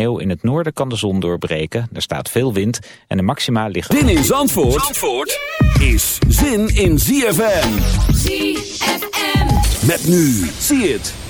sneeuw. In het noorden kan de zon doorbreken. Er staat veel wind en de maxima liggen... Zin in Zandvoort, Zandvoort is zin in ZFM. ZFM. Met nu, zie het.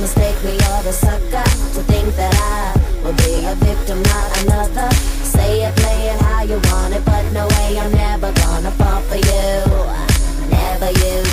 mistake me or the sucker To think that I will be a victim, not another. Say it, play it how you want it But no way, I'm never gonna fall for you. Never you.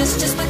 just just like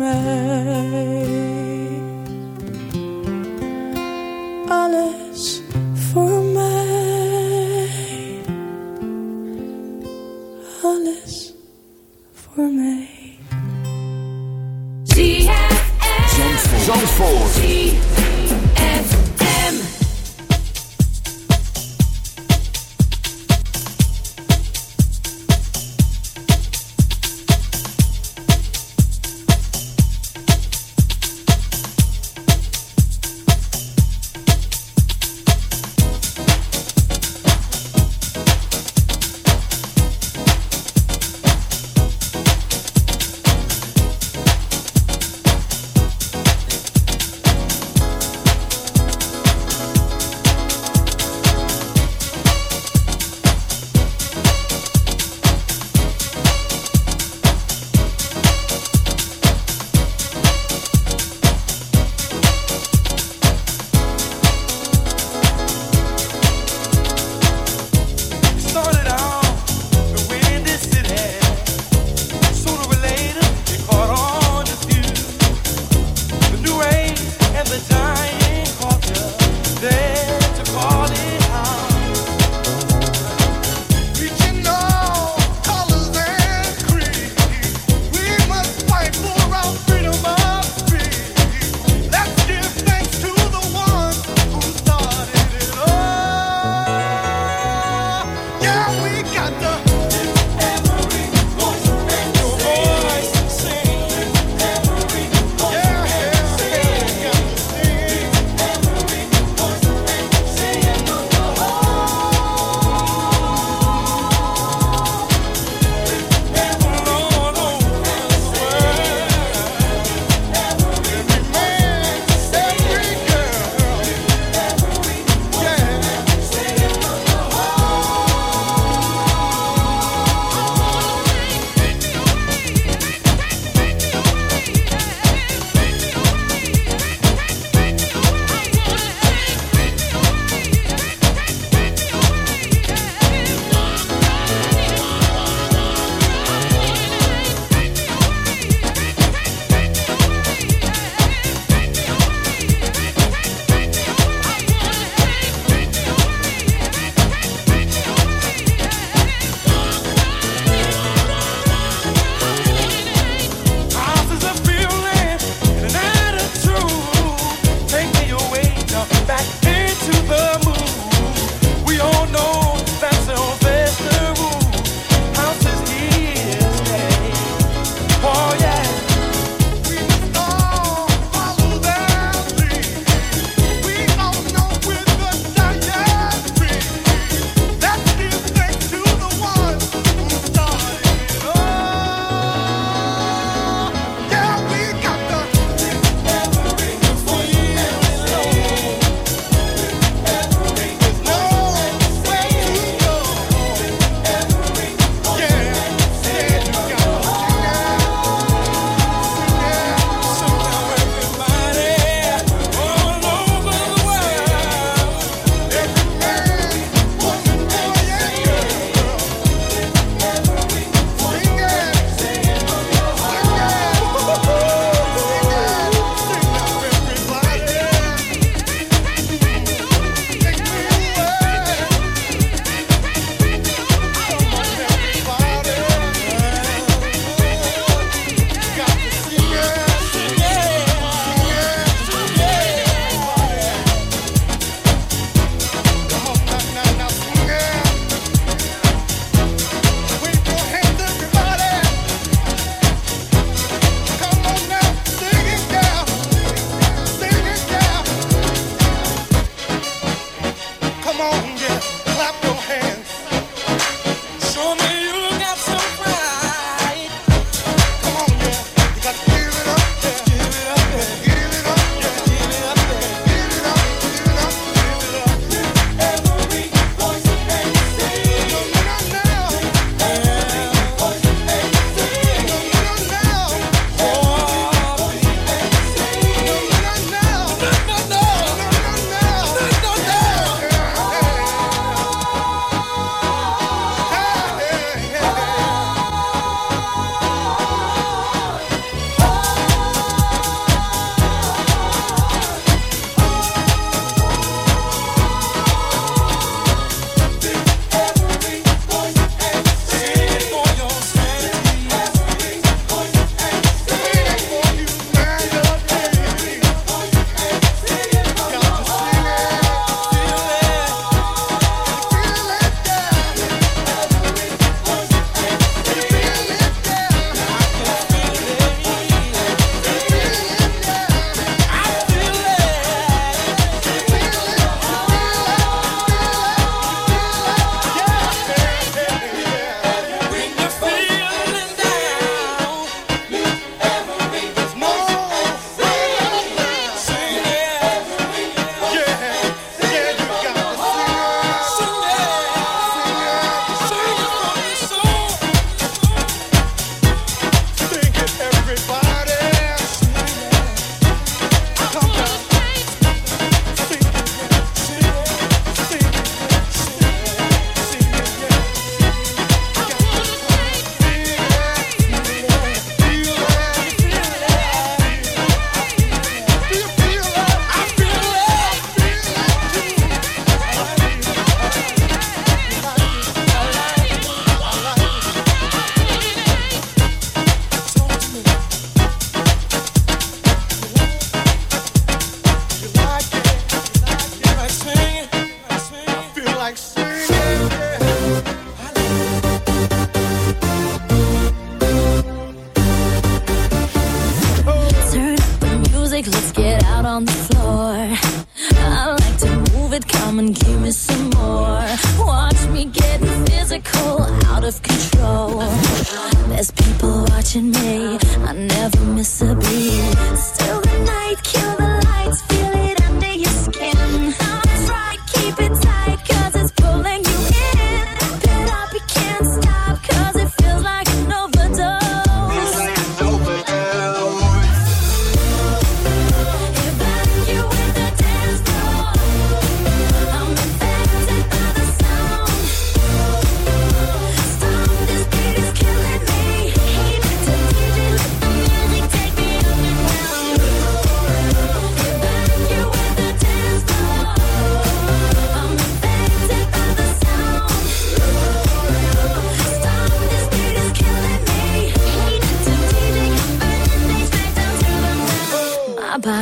Voor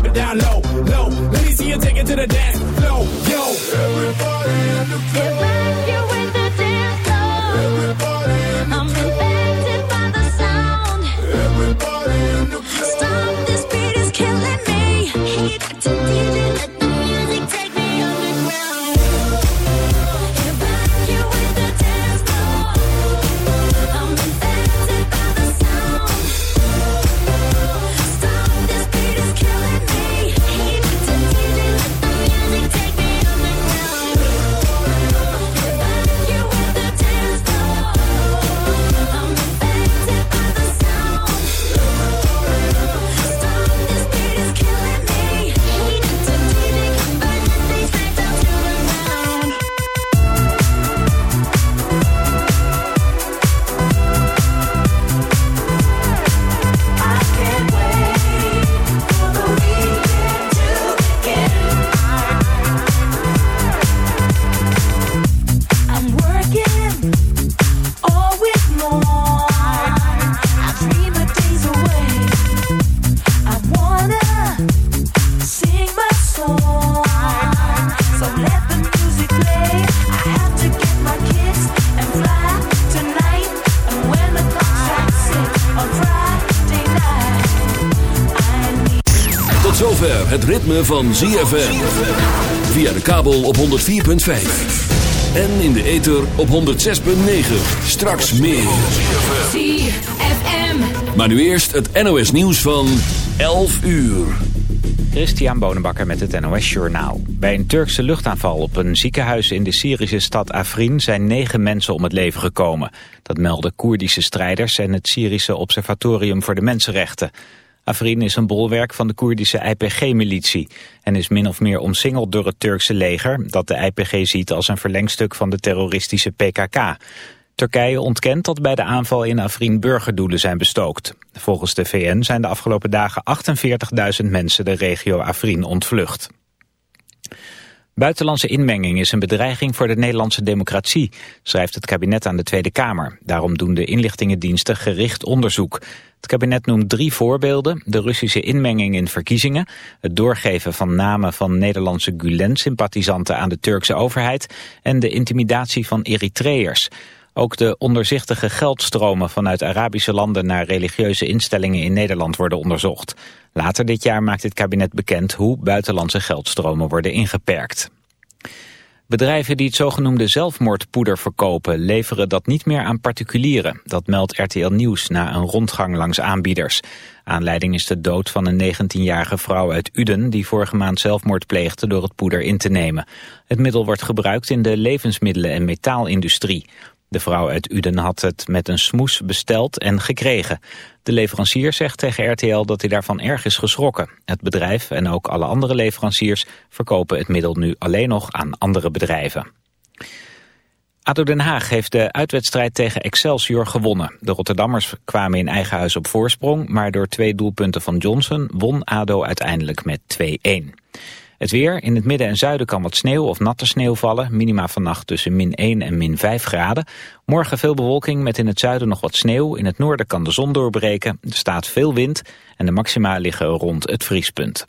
drop it down low, low. Let me see you take it to the dance floor, yo. Everybody in the club. van ZFM. Via de kabel op 104.5. En in de ether op 106.9. Straks meer. ZFM. Maar nu eerst het NOS nieuws van 11 uur. Christian Bonenbakker met het NOS Journaal. Bij een Turkse luchtaanval op een ziekenhuis in de Syrische stad Afrin... zijn negen mensen om het leven gekomen. Dat melden Koerdische strijders en het Syrische Observatorium voor de Mensenrechten. Afrin is een bolwerk van de Koerdische IPG-militie en is min of meer omsingeld door het Turkse leger dat de IPG ziet als een verlengstuk van de terroristische PKK. Turkije ontkent dat bij de aanval in Afrin burgerdoelen zijn bestookt. Volgens de VN zijn de afgelopen dagen 48.000 mensen de regio Afrin ontvlucht. Buitenlandse inmenging is een bedreiging voor de Nederlandse democratie, schrijft het kabinet aan de Tweede Kamer. Daarom doen de inlichtingendiensten gericht onderzoek. Het kabinet noemt drie voorbeelden. De Russische inmenging in verkiezingen, het doorgeven van namen van Nederlandse Gulen-sympathisanten aan de Turkse overheid en de intimidatie van Eritreërs. Ook de onderzichtige geldstromen vanuit Arabische landen naar religieuze instellingen in Nederland worden onderzocht. Later dit jaar maakt het kabinet bekend hoe buitenlandse geldstromen worden ingeperkt. Bedrijven die het zogenoemde zelfmoordpoeder verkopen leveren dat niet meer aan particulieren. Dat meldt RTL Nieuws na een rondgang langs aanbieders. Aanleiding is de dood van een 19-jarige vrouw uit Uden die vorige maand zelfmoord pleegde door het poeder in te nemen. Het middel wordt gebruikt in de levensmiddelen- en metaalindustrie. De vrouw uit Uden had het met een smoes besteld en gekregen. De leverancier zegt tegen RTL dat hij daarvan erg is geschrokken. Het bedrijf en ook alle andere leveranciers verkopen het middel nu alleen nog aan andere bedrijven. ADO Den Haag heeft de uitwedstrijd tegen Excelsior gewonnen. De Rotterdammers kwamen in eigen huis op voorsprong... maar door twee doelpunten van Johnson won ADO uiteindelijk met 2-1. Het weer, in het midden en zuiden kan wat sneeuw of natte sneeuw vallen. Minima vannacht tussen min 1 en min 5 graden. Morgen veel bewolking met in het zuiden nog wat sneeuw. In het noorden kan de zon doorbreken. Er staat veel wind en de maxima liggen rond het vriespunt.